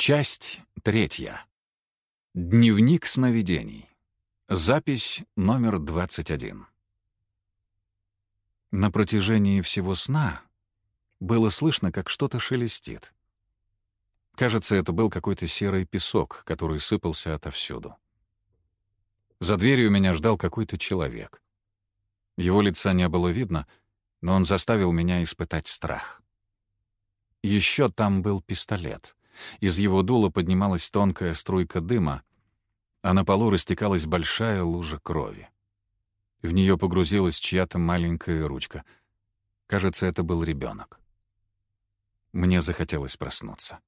Часть третья. Дневник сновидений. Запись номер 21. На протяжении всего сна было слышно, как что-то шелестит. Кажется, это был какой-то серый песок, который сыпался отовсюду. За дверью меня ждал какой-то человек. Его лица не было видно, но он заставил меня испытать страх. Еще там был пистолет. Из его дула поднималась тонкая струйка дыма, а на полу растекалась большая лужа крови. В нее погрузилась чья-то маленькая ручка. Кажется, это был ребенок. Мне захотелось проснуться.